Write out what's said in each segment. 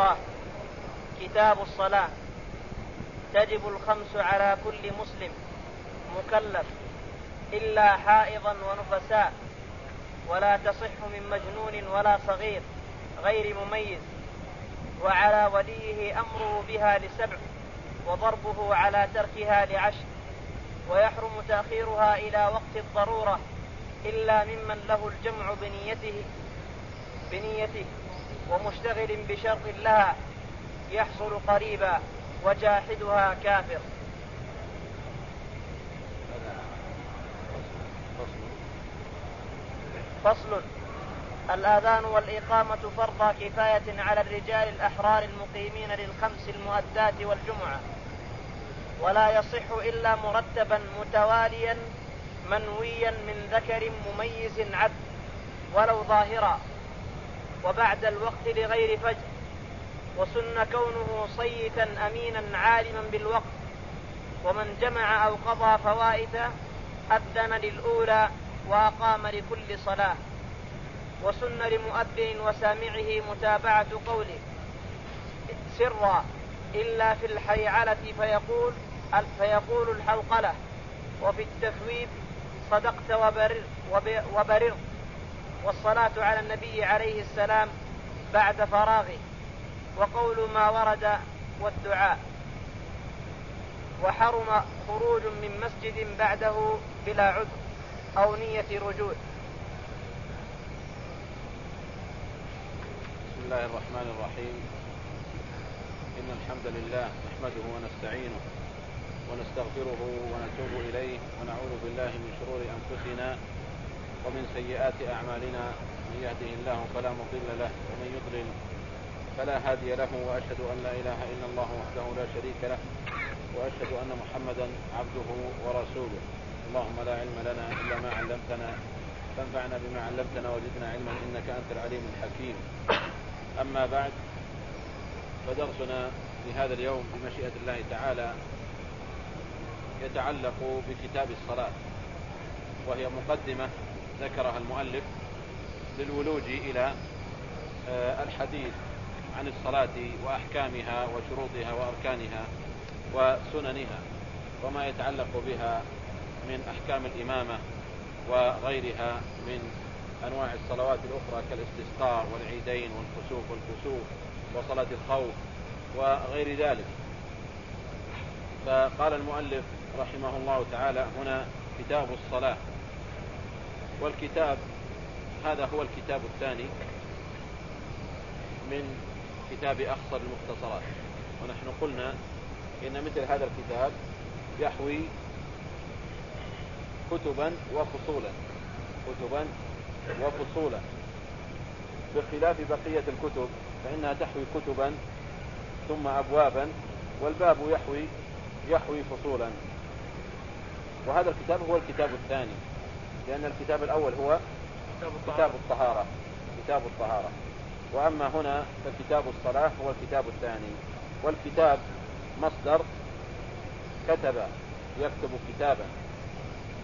الله. كتاب الصلاة. تجب الخمس على كل مسلم. مكلف. إلا حائضا ونفساء. ولا تصح من مجنون ولا صغير. غير مميز. وعلى وليه أمره بها لسبع. وضربه على تركها لعشر. ويحرم تأخيرها إلى وقت الضرورة. إلا ممن له الجمع بنيته. بنيته. ومشتغل بشرط لها يحصل قريبا وجاحدها كافر. فصل. الآذان والإقامة فرض كفاية على الرجال الأحرار المقيمين للخمس المؤدات والجمعة. ولا يصح إلا مرتبا متواليا منويا من ذكر مميز عبد ولو ظاهرا. وبعد الوقت لغير فجر. وسن كونه صيتا أمينا عالما بالوقت. ومن جمع أو قضى فوائد أذن للأولى وأقام لكل صلاة. وسن لمؤذن وسامعه متابعة قوله. سرا إلا في الحيعلة فيقول فيقول الحوقلة. وفي التثويب صدقت وبرر وبرر والصلاة على النبي عليه السلام بعد فراغه وقول ما ورد والدعاء. وحرم خروج من مسجد بعده بلا عذر أو نية رجوع. بسم الله الرحمن الرحيم. إن الحمد لله نحمده ونستعينه ونستغفره ونتوب إليه ونعوذ بالله من شرور أنفسنا ومن سيئات أعمالنا من يهده الله فلا مضل له ومن يضلل فلا هادي له وأشهد أن لا إله إلا الله وحده لا شريك له وأشهد أن محمدا عبده ورسوله. اللهم لا علم لنا إلا ما علمتنا فانفعنا بما علمتنا وزدنا علما إنك أنت العليم الحكيم. أما بعد فدرسنا في هذا اليوم بمشيئة الله تعالى يتعلق بكتاب الصلاة وهي مقدمة ذكرها المؤلف للولوج إلى آه، الحديث عن الصلاة وأحكامها وشروطها وأركانها وسننها وما يتعلق بها من أحكام الإمامة وغيرها من أنواع الصلوات الأخرى كالاستسقاء والعيدين والخسوف والكسوف وصلاة الخوف وغير ذلك. فقال المؤلف رحمه الله تعالى هنا كتاب الصلاة. والكتاب هذا هو الكتاب الثاني من كتاب أخصر المختصرات. ونحن قلنا إن مثل هذا الكتاب يحوي كتبا وفصولا كتبا وفصولا. بخلاف بقية الكتب فإنها تحوي كتبا ثم أبوابا والباب يحوي يحوي فصولا. وهذا الكتاب هو الكتاب الثاني. لأن الكتاب الأول هو كتاب الطهارة. كتاب الطهارة. وأما هنا فكتاب الصلاة هو الكتاب الثاني. والكتاب مصدر كتب يكتب كتابا.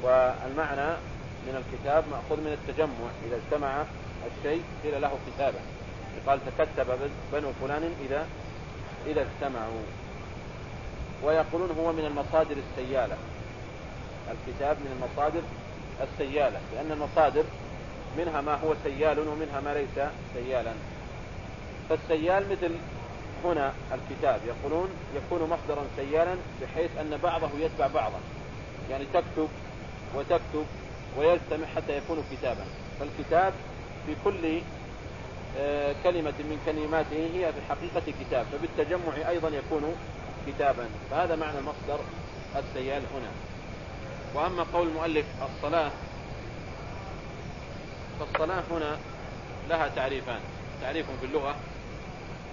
والمعنى من الكتاب مأخوذ من التجمع. إذا اجتمع الشيء قيل له كتابا. قال تكتب بنو فلان إذا إذا اجتمعوا. ويقولون هو من المصادر السيالة. الكتاب من المصادر السيالة لأن المصادر منها ما هو سيال ومنها ما ليس سيالا. فالسيال مثل هنا الكتاب يقولون يكون مصدرا سيالا بحيث أن بعضه يتبع بعضا يعني تكتب وتكتب ويجتمع حتى يكون كتابا. فالكتاب في كل آه، كلمة من كلماته هي في الحقيقة كتاب فبالتجمع أيضا يكون كتابا. فهذا معنى المصدر السيال هنا. وأما قول المؤلف الصلاة فالصلاة هنا لها تعريفان تعريف في اللغة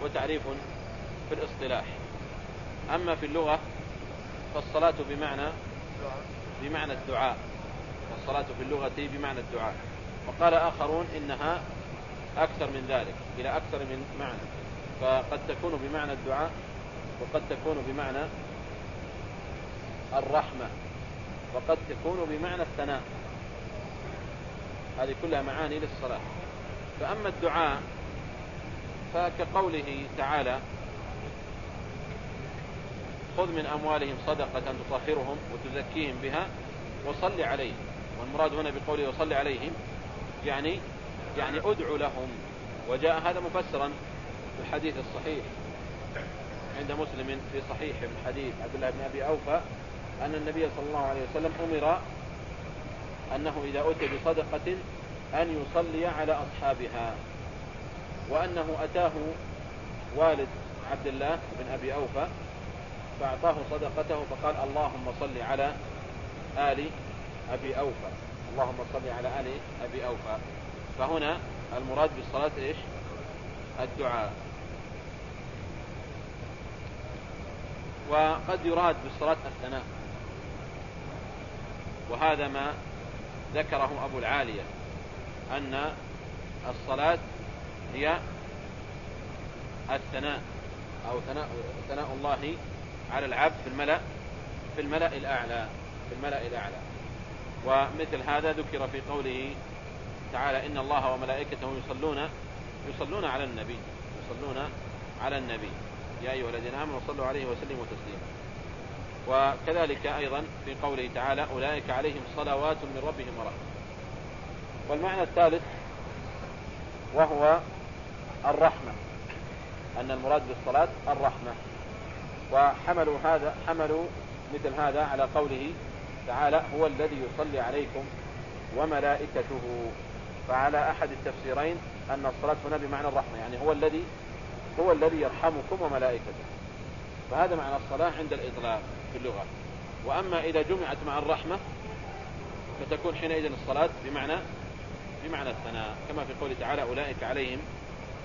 وتعريف في الاصطلاح. أما في اللغة فالصلاة بمعنى بمعنى الدعاء والصلاة في اللغة بمعنى الدعاء. وقال آخرون إنها أكثر من ذلك إلى أكثر من معنى. فقد تكون بمعنى الدعاء وقد تكون بمعنى الرحمة. وقد تكون بمعنى الثناء. هذه كلها معاني للصلاة. فأما الدعاء فكقوله تعالى خذ من أموالهم صدقة تطهرهم وتزكيهم بها وصل عليهم. والمراد هنا بقوله وصل عليهم يعني يعني أدعو لهم. وجاء هذا مفسرا في الحديث الصحيح عند مسلم في صحيح من حديث عبد الله بن أبي أوفى أن النبي صلى الله عليه وسلم أمر أنه إذا أتي بصدقة أن يصلي على أصحابها وأنه أتاه والد عبد الله بن أبي أوفى فأعطاه صدقته فقال اللهم صل على آل أبي أوفى اللهم صل على آل أبي أوفى. فهنا المراد بالصلاة إيش؟ الدعاء. وقد يراد بالصلاة الثناء. وهذا ما ذكره أبو العالية أن الصلاة هي الثناء أو ثناء, ثناء الله على العبد في الملأ في الملأ الأعلى في الملأ الأعلى. ومثل هذا ذكر في قوله تعالى إن الله وملائكته يصلون يصلون على النبي يصلون على النبي. يا أيها الذين آمنوا صلوا عليه وسلموا تسليما. وكذلك أيضا في قوله تعالى أولئك عليهم صلوات من ربهم ورحمة والمعنى الثالث وهو الرحمة أن المراد بالصلاة الرحمة. وحملوا هذا حملوا مثل هذا على قوله تعالى هو الذي يصلي عليكم وملائكته. فعلى أحد التفسيرين أن الصلاة هنا بمعنى الرحمة يعني هو الذي هو الذي يرحمكم وملائكته. فهذا معنى الصلاة عند الإطلاق. في اللغة. وأما إذا جمعت مع الرحمة فتكون حينئذ الصلاة بمعنى بمعنى الثناء كما في قوله تعالى أولئك عليهم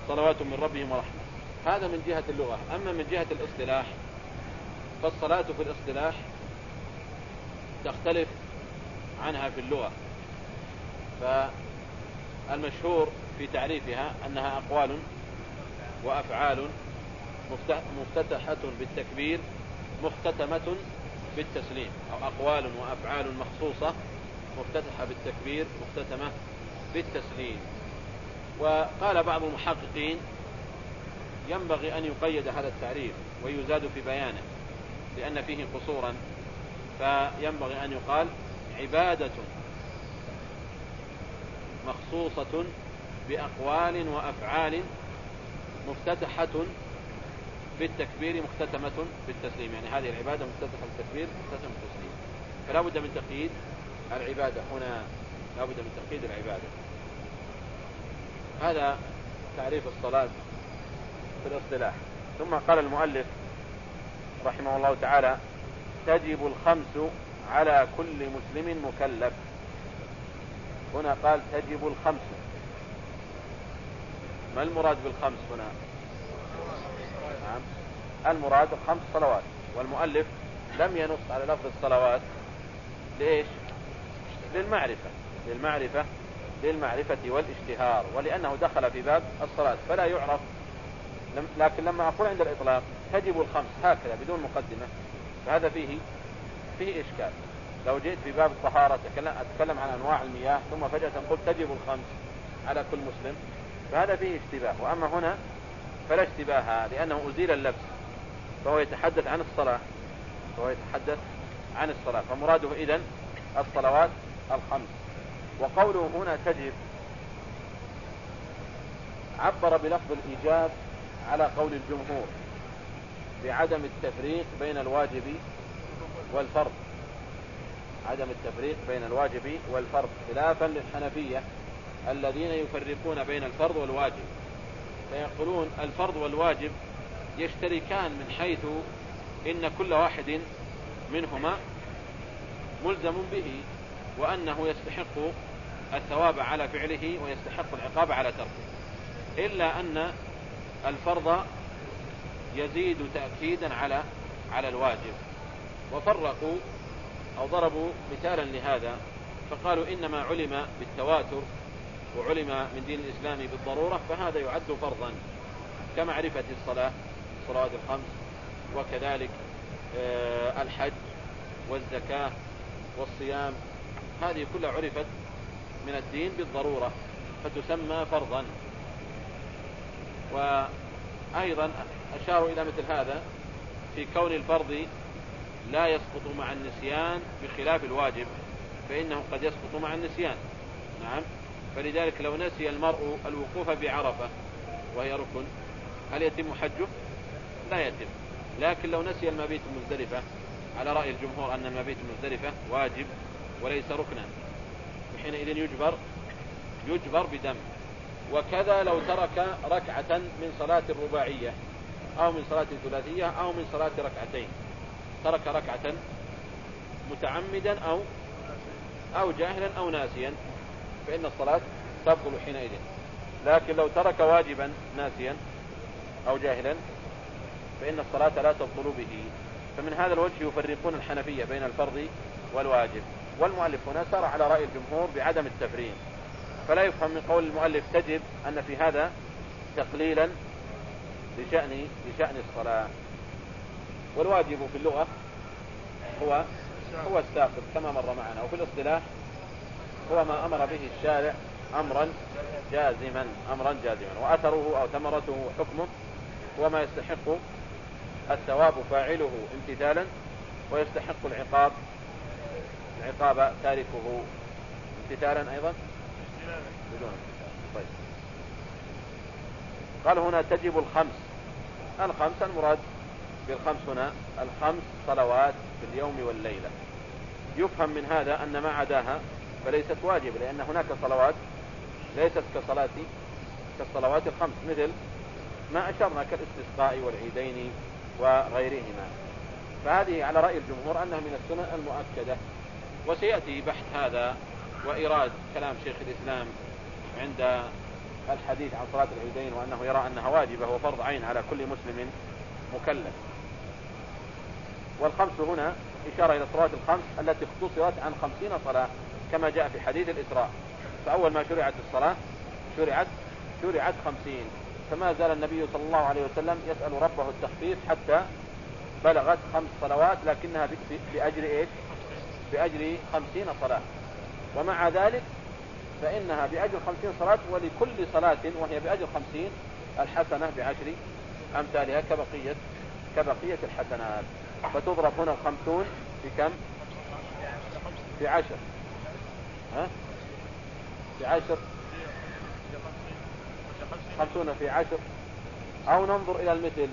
صلوات من ربهم ورحمة. هذا من جهة اللغة. أما من جهة الاصطلاح فالصلاة في الاصطلاح تختلف عنها في اللغة. فالمشهور في تعريفها أنها أقوال وأفعال مفتتحة بالتكبير مختتمة بالتسليم أو أقوال وأفعال مخصوصة مفتتحة بالتكبير مختتمة بالتسليم. وقال بعض المحققين ينبغي أن يقيد هذا التعريف ويزاد في بيانه لأن فيه قصورا. فينبغي أن يقال عبادة مخصوصة بأقوال وأفعال مفتتحة بالتكبير مختتمة بالتسليم يعني هذه العبادة مفتتحة بالتكبير مختتمة بالتسليم. فلا بد من تقييد العبادة هنا لا بد من تقييد العبادة. هذا تعريف الصلاة في الاصطلاح. ثم قال المؤلف رحمه الله تعالى تجب الخمس على كل مسلم مكلف. هنا قال تجب الخمس. ما المراد بالخمس هنا؟ نعم. المراد خمس صلوات. والمؤلف لم ينص على لفظ الصلوات. ليش؟ للمعرفة. للمعرفة. للمعرفة والاشتهار. ولأنه دخل في باب الصلاة. فلا يعرف. لكن لما أقول عند الإطلاق تجب الخمس هكذا بدون مقدمة. فهذا فيه فيه إشكال. لو جئت في باب الطهارة أتكلم عن أنواع المياه ثم فجأة قلت تجب الخمس على كل مسلم فهذا فيه اشتباه. وأما هنا فلا اشتباه لأنه أزيل اللبس فهو يتحدث عن الصلاة فهو يتحدث عن الصلاة فمراده إذن الصلوات الخمس. وقوله هنا تجب عبر بلفظ الإيجاب على قول الجمهور بعدم التفريق بين الواجب والفرض. عدم التفريق بين الواجب والفرض خلافا للحنفية الذين يفرقون بين الفرض والواجب. فيقولون الفرض والواجب يشتركان من حيث إن كل واحد منهما ملزم به وأنه يستحق الثواب على فعله ويستحق العقاب على تركه. إلا أن الفرض يزيد تأكيدا على على الواجب. وفرقوا أو ضربوا مثالا لهذا فقالوا إنما علم بالتواتر وعلم من دين الإسلام بالضرورة فهذا يعد فرضا كمعرفة الصلاة الصلوات الخمس وكذلك آه، الحج والزكاة والصيام. هذه كلها عرفت من الدين بالضرورة فتسمى فرضا. وأيضا أشاروا إلى مثل هذا في كون الفرض لا يسقط مع النسيان بخلاف الواجب فإنه قد يسقط مع النسيان. نعم. فلذلك لو نسي المرء الوقوف بعرفة وهي ركن هل يتم حجه؟ لا يتم. لكن لو نسي المبيت المزدلفة على رأي الجمهور أن المبيت المزدلفة واجب وليس ركنا. حينئذ يجبر يجبر بدم. وكذا لو ترك ركعة من صلاة الرباعية أو من صلاة الثلاثية أو من صلاة ركعتين. ترك ركعة متعمدا أو أو جاهلا أو ناسيا. فإن الصلاة تبطل حينئذ. لكن لو ترك واجبا ناسيا أو جاهلا فإن الصلاة لا تبطل به. فمن هذا الوجه يفرقون الحنفية بين الفرض والواجب. والمؤلف هنا سار على رأي الجمهور بعدم التفريق. فلا يفهم من قول المؤلف تجب أن في هذا تقليلا لشأن لشأن الصلاة. والواجب في اللغة هو هو الساقط كما مر معنا. وفي الاصطلاح هو ما أمر به الشارع أمرا جازما أمرا جازما. وأثره أو ثمرته حكمه هو ما يستحق الثواب فاعله امتثالا ويستحق العقاب العقاب تاركه امتثالا أيضا؟ بدون طيب. قال هنا تجب الخمس. الخمس المراد بالخمس هنا الخمس صلوات في اليوم والليلة. يفهم من هذا أن ما عداها فليست واجب لأن هناك صلوات ليست كصلاة كالصلوات الخمس مثل ما أشرنا كالاستسقاء والعيدين وغيرهما. فهذه على رأي الجمهور أنها من السنن المؤكدة. وسيأتي بحث هذا وإيراد كلام شيخ الإسلام عند الحديث عن صلاة العيدين وأنه يرى أنها واجبة وفرض عين على كل مسلم مكلف. والخمس هنا إشارة إلى الصلوات الخمس التي اختصرت عن خمسين صلاة. كما جاء في حديث الإسراء. فأول ما شرعت الصلاة شرعت شرعت خمسين. فما زال النبي صلى الله عليه وسلم يسأل ربه التخفيف حتى بلغت خمس صلوات لكنها بأجر إيش؟ بأجر خمسين صلاة. ومع ذلك فإنها بأجر خمسين صلاة ولكل صلاة وهي بأجر خمسين الحسنة بعشر أمثالها كبقية كبقية الحسنات. فتضرب هنا الخمسون في كم في عشر ها؟ في عشر. خمسون في عشر. أو ننظر إلى المثل.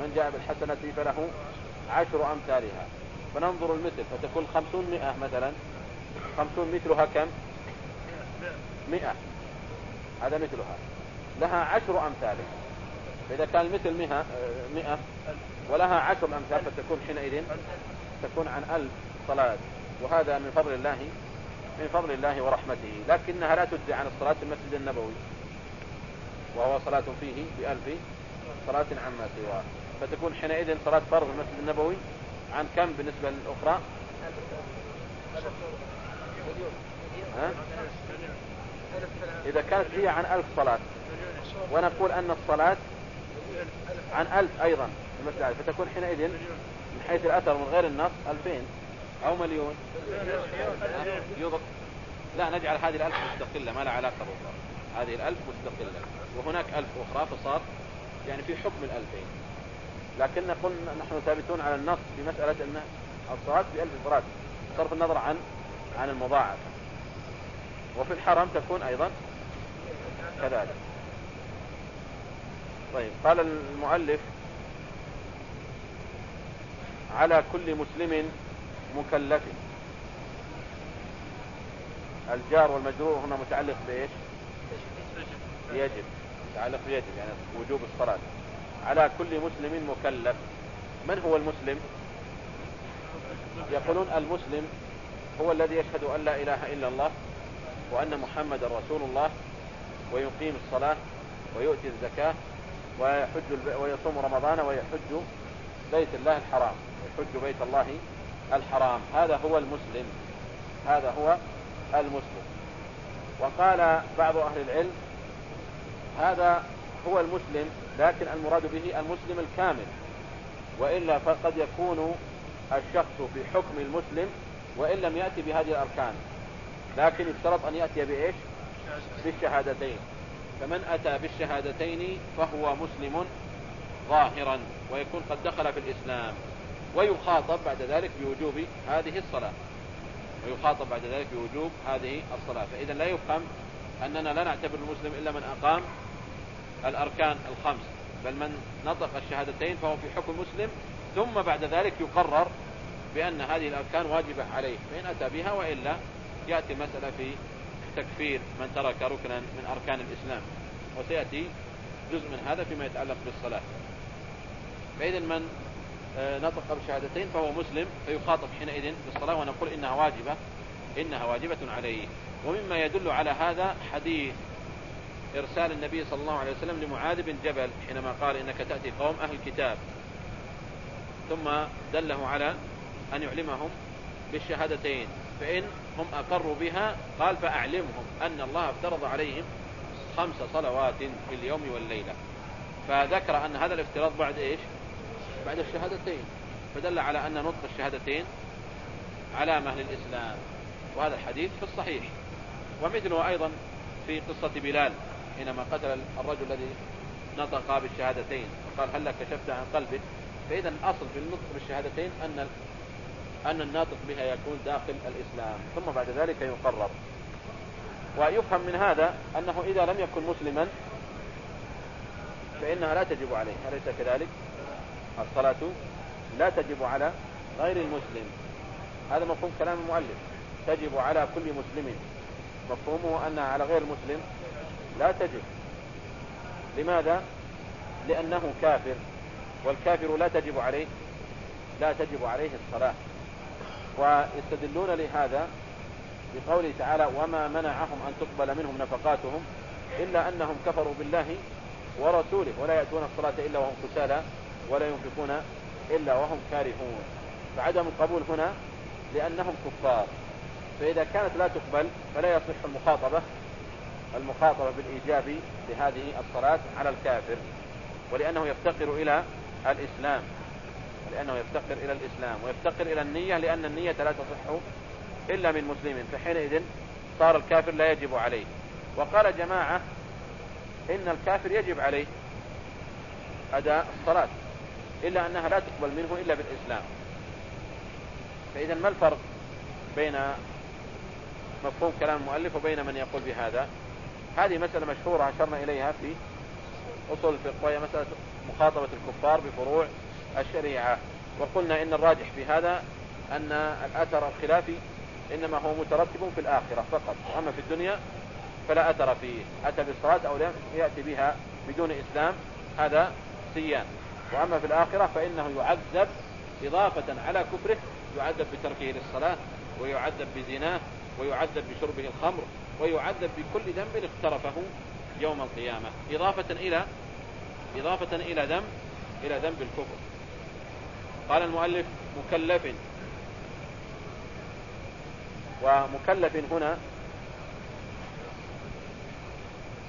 من جاء بالحسنة فله عشر أمثالها. فننظر المثل. فتكون خمسون مئة مثلا. خمسون مثلها كم؟ مئة. هذا مثلها. لها عشر أمثالها فإذا كان المثل مئة, مئة ولها عشر أمثال فتكون حينئذ تكون عن ألف صلاة. وهذا من فضل الله من فضل الله ورحمته لكنها لا تجزي عن الصلاة في المسجد النبوي وهو صلاة فيه بألف صلاة عما سواه. فتكون حينئذ صلاة فرض المسجد النبوي عن كم بالنسبة للأخرى؟ إذا كانت هي عن ألف صلاة ونقول أن الصلاة عن ألف أيضا فتكون حينئذ من حيث الأثر من غير النص ألفين. أو مليون. لا نجعل هذه الألف مستقلة ما لها علاقة بالأخرى هذه الألف مستقلة. وهناك ألف أخرى فصار يعني في حكم الألفين. لكن نقول نحن ثابتون على النص في مسألة أن الصلاة بألف صلاة صرف النظر عن عن المضاعف وفي الحرم تكون أيضا كذلك. طيب قال المؤلف على كل مسلم مكلف. الجار والمجرور هنا متعلق بإيش؟ يجب متعلق بيجب يعني وجوب الصلاة على كل مسلم مكلف. من هو المسلم؟ يقولون المسلم هو الذي يشهد أن لا إله إلا الله وأن محمد رسول الله ويقيم الصلاة ويؤتي الزكاة ويحج ويصوم رمضان ويحج بيت الله الحرام يحج بيت الله الحرام. هذا هو المسلم. هذا هو المسلم. وقال بعض أهل العلم هذا هو المسلم لكن المراد به المسلم الكامل. وإلا فقد يكون الشخص في حكم المسلم وإن لم يأتي بهذه الأركان. لكن يشترط أن يأتي بإيش؟ بالشهادتين. فمن أتى بالشهادتين فهو مسلم ظاهرا ويكون قد دخل في الإسلام. ويخاطب بعد ذلك بوجوب هذه الصلاة. ويخاطب بعد ذلك بوجوب هذه الصلاة. فإذا لا يفهم أننا لا نعتبر المسلم إلا من أقام الأركان الخمس بل من نطق الشهادتين فهو في حكم مسلم ثم بعد ذلك يقرر بأن هذه الأركان واجبة عليه. فإن أتى بها وإلا يأتي المسألة في تكفير من ترك ركنا من أركان الإسلام. وسيأتي جزء من هذا فيما يتعلق بالصلاة. فإذا من نطق بالشهادتين فهو مسلم فيخاطب حينئذ بالصلاة ونقول إنها واجبة إنها واجبة عليه. ومما يدل على هذا حديث إرسال النبي صلى الله عليه وسلم لمعاذ بن جبل حينما قال إنك تأتي قوم أهل الكتاب. ثم دله على أن يعلمهم بالشهادتين. فإن هم أقروا بها قال فأعلمهم أن الله افترض عليهم خمس صلوات في اليوم والليلة. فذكر أن هذا الافتراض بعد إيش؟ بعد الشهادتين فدل على أن نطق الشهادتين علامة للإسلام وهذا الحديث في الصحيح. ومثله أيضا في قصة بلال حينما قتل الرجل الذي نطق بالشهادتين وقال هل كشفت عن قلبك؟ فإذا الأصل في النطق بالشهادتين أن أن الناطق بها يكون داخل الإسلام ثم بعد ذلك يقرر. ويفهم من هذا أنه إذا لم يكن مسلما فإنها لا تجب عليه أليس كذلك؟ الصلاة لا تجب على غير المسلم. هذا مفهوم كلام المؤلف. تجب على كل مسلم. مفهومه أنها على غير المسلم لا تجب. لماذا؟ لأنه كافر والكافر لا تجب عليه لا تجب عليه الصلاة. ويستدلون لهذا بقوله تعالى وما منعهم أن تقبل منهم نفقاتهم إلا أنهم كفروا بالله ورسوله ولا يأتون الصلاة إلا وهم كسالى ولا ينفقون إلا وهم كارهون فعدم القبول هنا لأنهم كفار. فإذا كانت لا تقبل فلا يصح المخاطبة المخاطبة بالإيجاب لهذه الصلاة على الكافر ولأنه يفتقر إلى الإسلام لأنه يفتقر إلى الإسلام ويفتقر إلى النية لأن النية لا تصح إلا من مسلم. فحينئذ صار الكافر لا يجب عليه. وقال جماعة إن الكافر يجب عليه أداء الصلاة. إلا أنها لا تقبل منه إلا بالإسلام. فإذا ما الفرق بين مفهوم كلام المؤلف وبين من يقول بهذا؟ هذه مسألة مشهورة أشرنا إليها في أصول الفقه وهي مسألة مخاطبة الكفار بفروع الشريعة. وقلنا إن الراجح في هذا أن الأثر الخلافي إنما هو مترتب في الآخرة فقط. وأما في الدنيا فلا أثر فيه. أتى بالصلاة أو لم يأتي بها بدون إسلام هذا سيان. وأما في الآخرة فإنه يعذب إضافة على كفره يعذب بتركه للصلاة ويعذب بزناه ويعذب بشربه الخمر ويعذب بكل ذنب اقترفه يوم القيامة. إضافة إلى إضافة إلى ذنب إلى ذنب الكفر. قال المؤلف مكلف. ومكلف هنا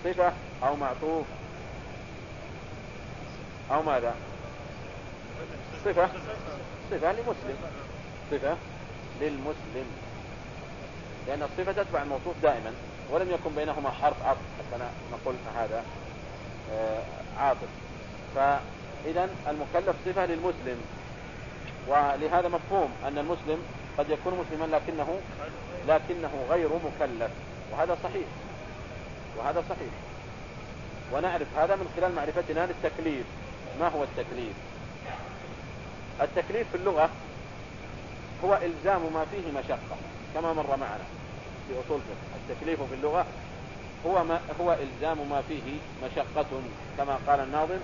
صفة أو معطوف. أو ماذا؟ صفة. صفة لمسلم صفة للمسلم. لأن الصفة تتبع الموصوف دائما ولم يكن بينهما حرف عطف حتى نقول هذا آه، عاطف فإذا المكلف صفة للمسلم. ولهذا مفهوم أن المسلم قد يكون مسلما لكنه لكنه غير مكلف. وهذا صحيح. وهذا صحيح. ونعرف هذا من خلال معرفتنا للتكليف. ما هو التكليف؟ التكليف في اللغة هو إلزام ما فيه مشقة كما مر معنا في أصول التكليف في اللغة هو ما هو إلزام ما فيه مشقة كما قال الناظم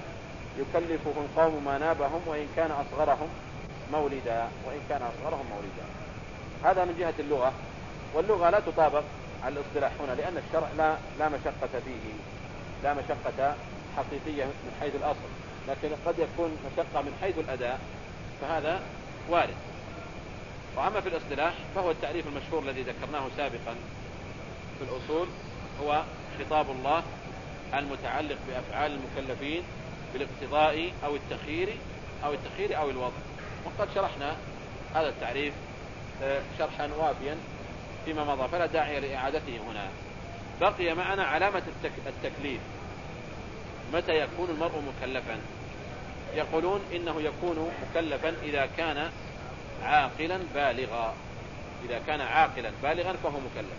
يكلفه القوم ما نابهم وإن كان أصغرهم مولدا وإن كان أصغرهم مولدا. هذا من جهة اللغة واللغة لا تطابق على الاصطلاح هنا لأن الشرع لا لا مشقة فيه لا مشقة حقيقية من حيث الأصل. لكن قد يكون مشقة من حيث الأداء فهذا وارد. وأما في الاصطلاح فهو التعريف المشهور الذي ذكرناه سابقا في الأصول هو خطاب الله المتعلق بأفعال المكلفين بالاقتضاء أو التخيير أو التخيير أو الوضع. وقد شرحنا هذا التعريف آه، شرحا وافيا فيما مضى فلا داعي لإعادته هنا. بقي معنا علامة التكليف. متى يكون المرء مكلفا؟ يقولون إنه يكون مكلفا إذا كان عاقلا بالغا. إذا كان عاقلا بالغا فهو مكلف.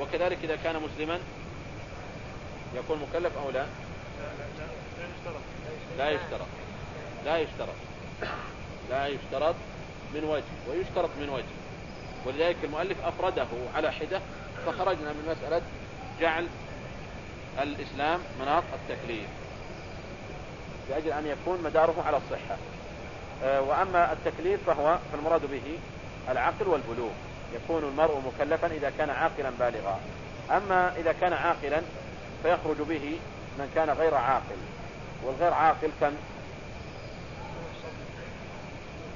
وكذلك إذا كان مسلما يكون مكلف أو لا؟ لا يشترط. لا يشترط. لا يشترط من وجه ويشترط من وجه. ولذلك المؤلف أفرده على حدة فخرجنا من مسألة جعل الإسلام مناط التكليف. لأجل أن يكون مداره على الصحة. آه، وأما التكليف فهو فالمراد به العقل والبلوغ. يكون المرء مكلفا إذا كان عاقلا بالغا. أما إذا كان عاقلا فيخرج به من كان غير عاقل. والغير عاقل كم؟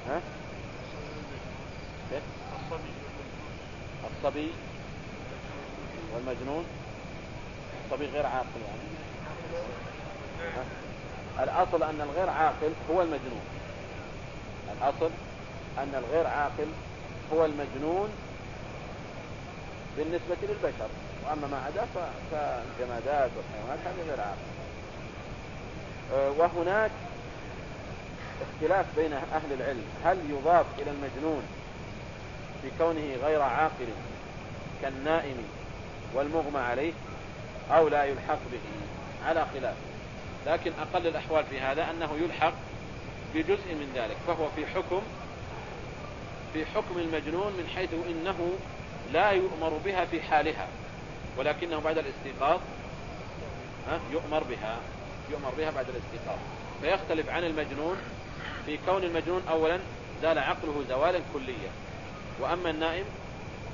ها؟ الصبي والمجنون. الصبي غير عاقل يعني. الأصل أن الغير عاقل هو المجنون. الأصل أن الغير عاقل هو المجنون بالنسبة للبشر. وأما ما عدا فالجمادات والحيوانات هذه غير عاقل. أه، وهناك اختلاف بين أهل العلم. هل يضاف إلى المجنون في كونه غير عاقل كالنائم والمغمى عليه أو لا يلحق به؟ على خلاف. لكن أقل الأحوال في هذا أنه يلحق بجزء من ذلك فهو في حكم في حكم المجنون من حيث إنه لا يؤمر بها في حالها ولكنه بعد الاستيقاظ يؤمر بها يؤمر بها بعد الاستيقاظ. فيختلف عن المجنون في كون المجنون أولا زال عقله زوالا كليا وأما النائم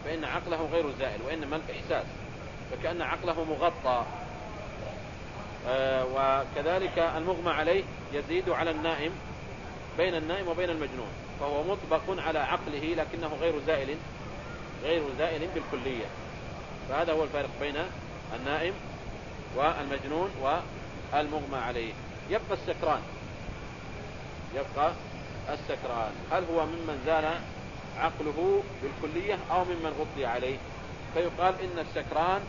فإن عقله غير زائل وإنما الإحساس فكأن عقله مغطى. وكذلك المغمى عليه يزيد على النائم بين النائم وبين المجنون فهو مطبق على عقله لكنه غير زائل غير زائل بالكلية. فهذا هو الفارق بين النائم والمجنون والمغمى عليه. يبقى السكران. يبقى السكران. هل هو ممن زال عقله بالكلية أو ممن غطي عليه؟ فيقال إن السكران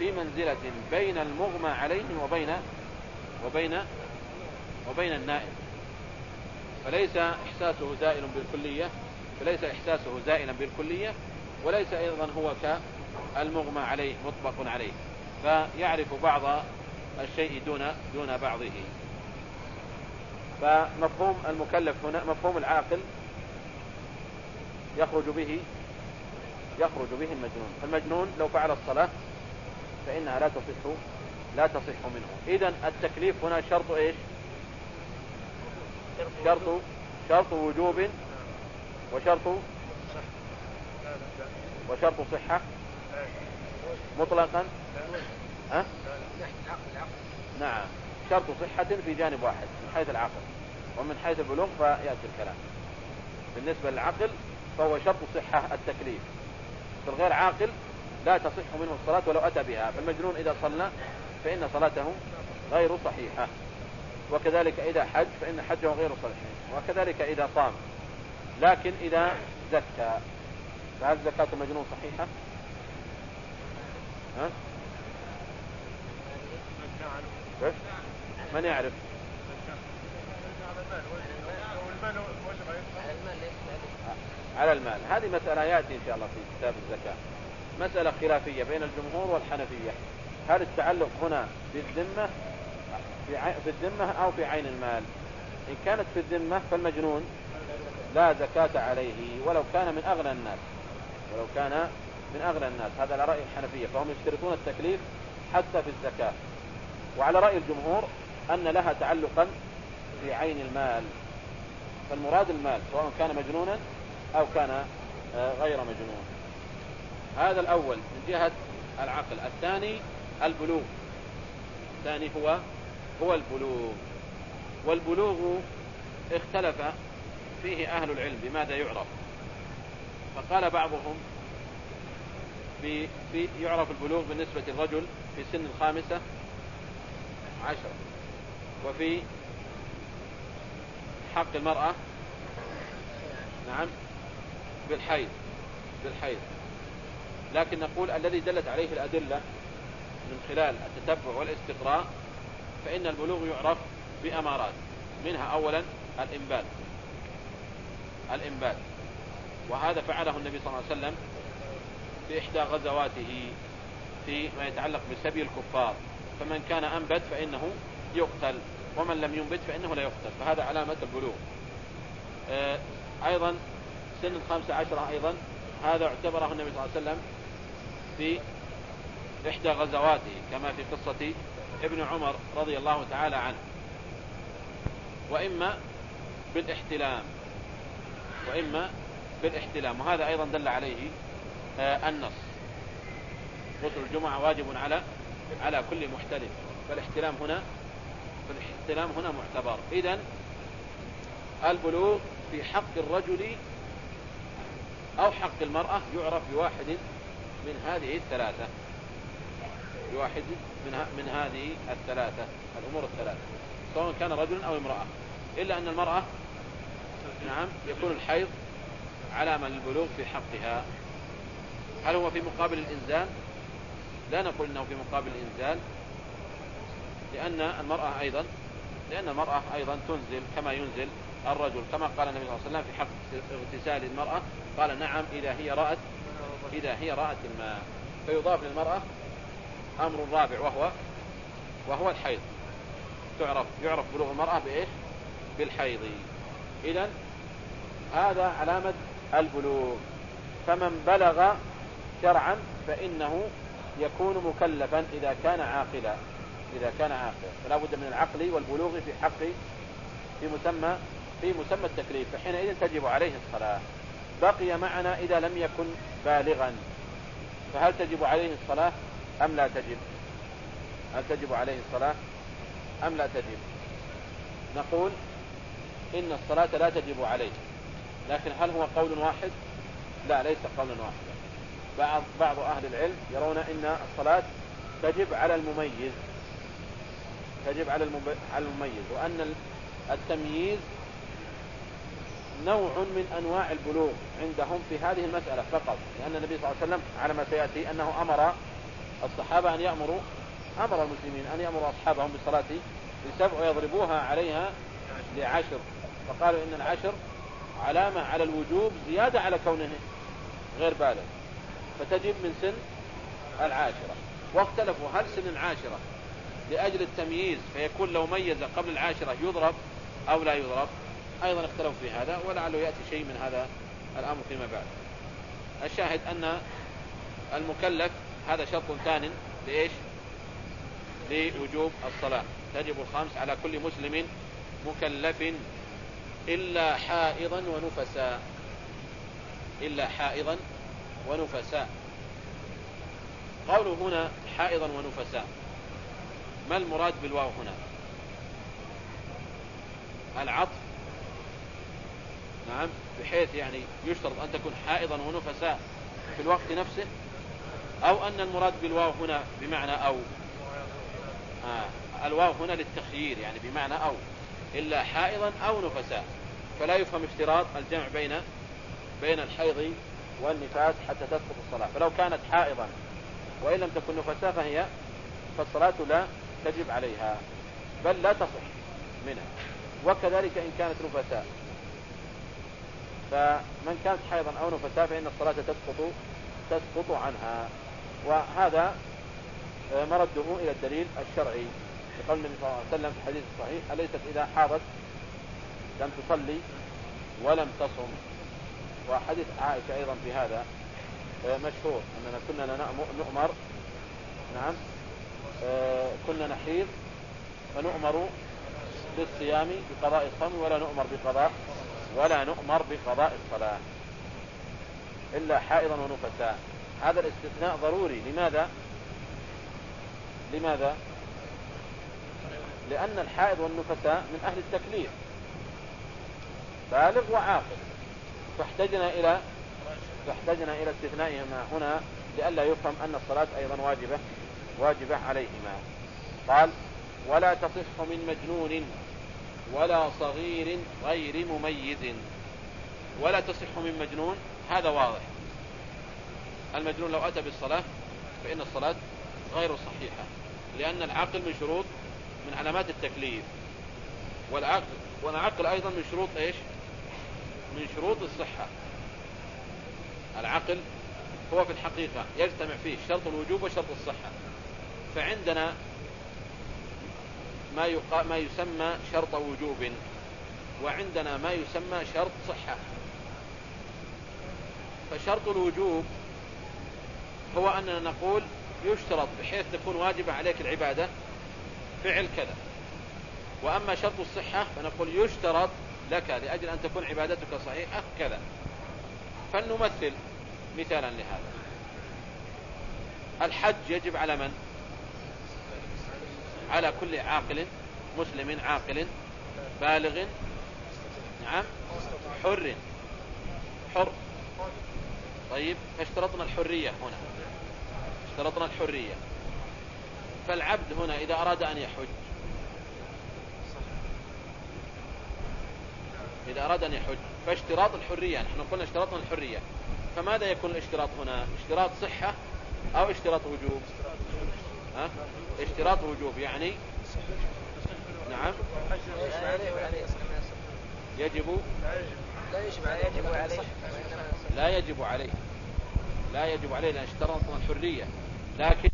في منزلة بين المغمى عليه وبين وبين وبين النائم. فليس إحساسه زائل بالكلية فليس إحساسه زائلا بالكلية وليس أيضا هو كالمغمى عليه مطبق عليه. فيعرف بعض الشيء دون دون بعضه. فمفهوم المكلف هنا مفهوم العاقل يخرج به يخرج به المجنون. المجنون لو فعل الصلاة فإنها لا تصح لا تصح منه. إذا التكليف هنا شرط إيش؟ شرط شرط وجوب وشرط وشرط صحة. مطلقا؟ ها؟ نعم. شرط صحة في جانب واحد من حيث العقل ومن حيث البلوغ فيأتي الكلام. بالنسبة للعقل فهو شرط صحة التكليف. الغير عاقل لا تصح منه الصلاة ولو أتى بها. فالمجنون إذا صلى فإن صلاته غير صحيحة. وكذلك إذا حج فإن حجه غير صحيح. وكذلك إذا صام. لكن إذا زكى. فهل زكاة المجنون صحيحة؟ ها؟ من يعرف؟ على المال. هذه مسألة يأتي إن شاء الله في كتاب الزكاة. مسألة خلافية بين الجمهور والحنفية. هل التعلق هنا بالذمة في الذمة أو في عين المال؟ إن كانت في الذمة فالمجنون لا زكاة عليه ولو كان من أغنى الناس. ولو كان من أغنى الناس. هذا على رأي الحنفية فهم يشترطون التكليف حتى في الزكاة. وعلى رأي الجمهور أن لها تعلقا في عين المال. فالمراد المال سواء كان مجنونا أو كان آه، غير مجنون. هذا الأول من جهة العقل. الثاني البلوغ. الثاني هو هو البلوغ. والبلوغ اختلف فيه أهل العلم بماذا يعرف. فقال بعضهم في يعرف البلوغ بالنسبة للرجل في سن الخامسة عشرة وفي حق المرأة نعم بالحيض بالحيض. لكن نقول الذي دلت عليه الأدلة من خلال التتبع والاستقراء فإن البلوغ يعرف بأمارات منها أولا الإنبات. الإنبات. وهذا فعله النبي صلى الله عليه وسلم في إحدى غزواته في ما يتعلق بسبي الكفار. فمن كان أنبت فإنه يقتل ومن لم ينبت فإنه لا يقتل. فهذا علامة البلوغ. آه، أيضا سن الخامسة عشرة أيضا هذا اعتبره النبي صلى الله عليه وسلم في إحدى غزواته كما في قصة ابن عمر رضي الله تعالى عنه. وإما بالاحتلام وإما بالاحتلام. وهذا أيضا دل عليه آه، النص. غسل الجمعة واجب على على كل محتلم. فالاحتلام هنا فالاحتلام هنا معتبر. إذا البلوغ في حق الرجل أو حق المرأة يعرف بواحد من هذه الثلاثة. بواحد من, من هذه الثلاثة الأمور الثلاثة سواء كان رجل أو امرأة. إلا أن المرأة نعم يكون الحيض علامة للبلوغ في حقها. هل هو في مقابل الإنزال؟ لا نقول أنه في مقابل الإنزال لأن المرأة أيضا لأن المرأة أيضا تنزل كما ينزل الرجل. كما قال النبي صلى الله عليه وسلم في حق اغتسال المرأة قال نعم إذا هي رأت إذا هي رأت الماء فيضاف للمرأة أمر رابع وهو وهو الحيض. تعرف يعرف بلوغ المرأة بإيش؟ بالحيض. إذا هذا علامة البلوغ. فمن بلغ شرعا فإنه يكون مكلفا إذا كان عاقلا. إذا كان عاقلا. فلا بد من العقل والبلوغ في حق في مسمى في مسمى التكليف. فحينئذ تجب عليه الصلاة. بقي معنا إذا لم يكن بالغا. فهل تجب عليه الصلاة أم لا تجب؟ هل تجب عليه الصلاة أم لا تجب؟ نقول إن الصلاة لا تجب عليه. لكن هل هو قول واحد؟ لا ليس قولا واحدا بعض بعض أهل العلم يرون أن الصلاة تجب على المميز. تجب على المميز. وأن التمييز نوع من أنواع البلوغ عندهم في هذه المسألة فقط لأن النبي صلى الله عليه وسلم على ما سيأتي أنه أمر الصحابة أن يأمروا أمر المسلمين أن يأمروا أصحابهم بالصلاة لسبع ويضربوها عليها لعشر فقالوا إن العشر علامة على الوجوب زيادة على كونه غير بالغ فتجب من سن العاشرة. واختلفوا هل سن العاشرة لأجل التمييز فيكون لو ميز قبل العاشرة يضرب أو لا يضرب؟ أيضا اختلفوا في هذا ولعله يأتي شيء من هذا الأمر فيما بعد. الشاهد أن المكلف هذا شرط ثان لإيش؟ لوجوب الصلاة. تجب الخمس على كل مسلم مكلف إلا حائضا ونفساء. إلا حائضا ونفساء. قوله هنا حائضا ونفساء. ما المراد بالواو هنا؟ العطف نعم. بحيث يعني يشترط أن تكون حائضا ونفساء في الوقت نفسه أو أن المراد بالواو هنا بمعنى أو. آه الواو هنا للتخيير يعني بمعنى أو. إلا حائضا أو نفساء. فلا يفهم اشتراط الجمع بين بين الحيض والنفاس حتى تسقط الصلاة. فلو كانت حائضا وإن لم تكن نفساء فهي فالصلاة لا تجب عليها بل لا تصح منها. وكذلك إن كانت نفساء. فمن كانت حيضا أو نفساء فإن الصلاة تسقط تسقط عنها. وهذا آه، مرده إلى الدليل الشرعي لقول النبي صلى الله عليه وسلم في الحديث الصحيح أليست إذا حاضت لم تصلي ولم تصم؟ وحديث عائشة أيضا في هذا آه، مشهور أننا كنا نؤمر نعم آه، كنا نحيض فنؤمر بالصيام بقضاء الصوم ولا نؤمر بقضاء ولا نؤمر بقضاء الصلاة. إلا حائضا ونفساء. هذا الاستثناء ضروري. لماذا؟ لماذا؟ لأن الحائض والنفساء من أهل التكليف. بالغ وعاقل. فاحتجنا إلى فاحتجنا إلى استثنائهما هنا لئلا يفهم أن الصلاة أيضا واجبة واجبة عليهما. قال ولا تصح من مجنون ولا صغير غير مميز. ولا تصح من مجنون هذا واضح. المجنون لو أتى بالصلاة فإن الصلاة غير صحيحة لأن العقل من شروط من علامات التكليف. والعقل والعقل أيضا من شروط إيش؟ من شروط الصحة. العقل هو في الحقيقة يجتمع فيه شرط الوجوب وشرط الصحة. فعندنا ما, يقا ما يسمى شرط وجوب وعندنا ما يسمى شرط صحة. فشرط الوجوب هو أننا نقول يشترط بحيث تكون واجبة عليك العبادة فعل كذا. وأما شرط الصحة فنقول يشترط لك لأجل أن تكون عبادتك صحيحة كذا. فلنمثل مثالا لهذا. الحج يجب على من؟ على كل عاقل مسلم عاقل بالغ نعم حر. حر. طيب فاشترطنا الحرية هنا. اشترطنا الحرية. فالعبد هنا إذا أراد أن يحج إذا أراد أن يحج فاشتراط الحرية نحن قلنا اشترطنا الحرية. فماذا يكون الاشتراط هنا؟ اشتراط صحة أو اشتراط وجوب؟ ها؟ اشتراط وجوب يعني؟ نعم. يجب. لا يجب عليه. لا يجب عليه لا يجب عليه لأن اشترطنا الحرية لكن